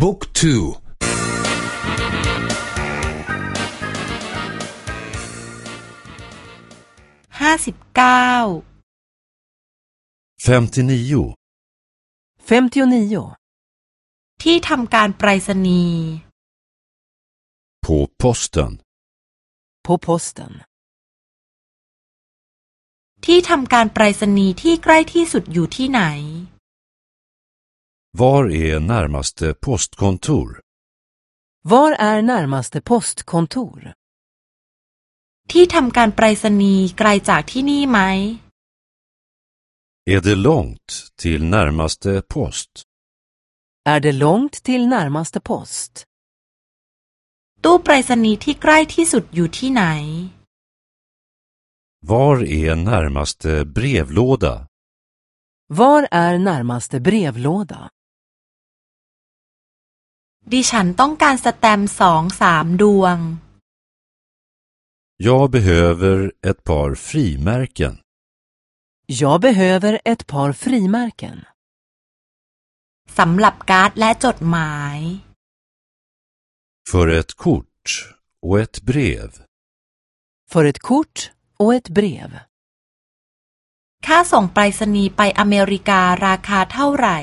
บุ๊กทูห้าสิบเก้า 59. 59. ที่ทำการไปรษณีย์ På posten. På posten. ที่ทำการไปรษณีย์ที่ใกล้ที่สุดอยู่ที่ไหน Var är närmaste postkontor? Var är närmaste postkontor? ที่ทำการไปรษณีย์ไกลจากที่นี่ไหม Är det långt till närmaste post? Är det långt till närmaste post? ตู้ไปรษณีย์ที่ใกล้ที่สุดอยู่ที่ไหน Var är närmaste brevlåda? Var är närmaste brevlåda? ดิฉันต้องการสแตมป์สองสามดวง Jag behöver ett par frimärken. Jag behöver ett par frimärken. สำหรับการ์ดและจดหมาย För ett kort och ett brev. För ett kort och ett brev. ค่าส่งไปรษณีย์ไปอเมริการาคาเท่าไหร่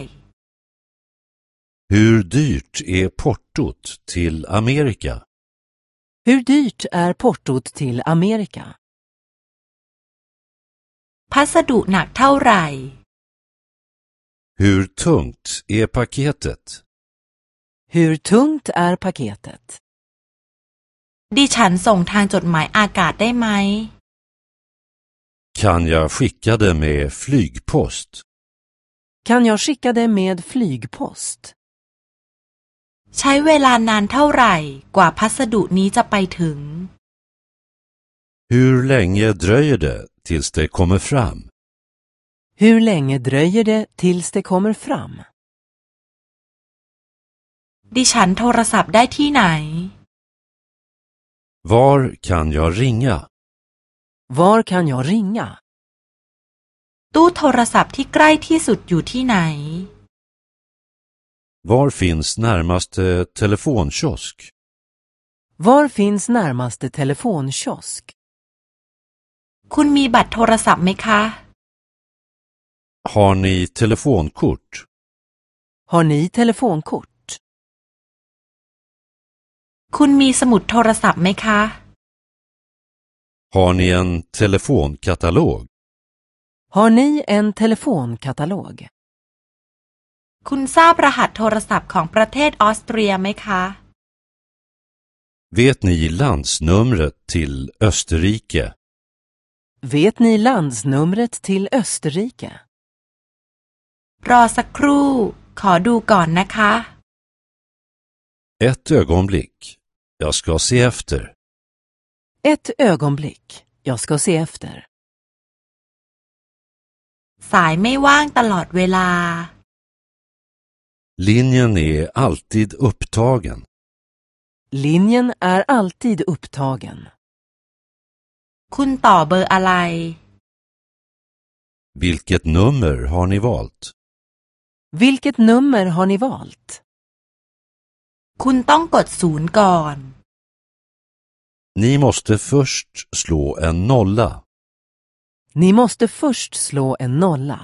Hur dyrt är portot till Amerika? Hur dyrt är portot till Amerika? พัสดุหนักเท่าไหร่ Hur tungt är paketet? Hur tungt är paketet? ดิฉันส่งทางจดหมายอากาศได้ไหม Kan jag skicka det med flygpost? Kan jag skicka det med flygpost? ใช้เวลานานเท่าไหร่กว่าพัสดุนี้จะไปถึง Hur länge dröjer det tills det kommer fram? Hur länge dröjer det tills det kommer fram? ดิฉันโทรศัพท์ได้ที่ไหน Var kan jag ringa? Var kan jag ringa? ตู้โทรศัพท์ที่ใกล้ที่สุดอยู่ที่ไหน Var finns närmaste telefonkiosk? Var finns närmaste telefonkiosk? คุณมีบัตรโทรศัพท์ไหมคะ Har ni telefonkort? Har ni telefonkort? คุณมีสมุดโทรศัพท์ไหมคะ Har ni en telefonkatalog? Har ni en telefonkatalog? คุณทราบรหัสโทรศัพท์ของประเทศออสเตรียไหมคะ Vet ni landsnumret till Österrike? Vet ni landsnumret till Österrike? รอสักครู่ ขอดูก่อนนะคะ Ett ögonblick. Jag ska se efter. Ett ögonblick. Jag ska se efter. สายไม่ว่างตลอดเวลา Linjen är alltid upptagen. Linjen är alltid upptagen. คุณต่อเบอร์อะไร Vilket nummer har ni valt? Vilket nummer har ni valt? คุณต้องกดศูนย์ก่อน Ni måste först slå en nolla. Ni måste först slå en nolla.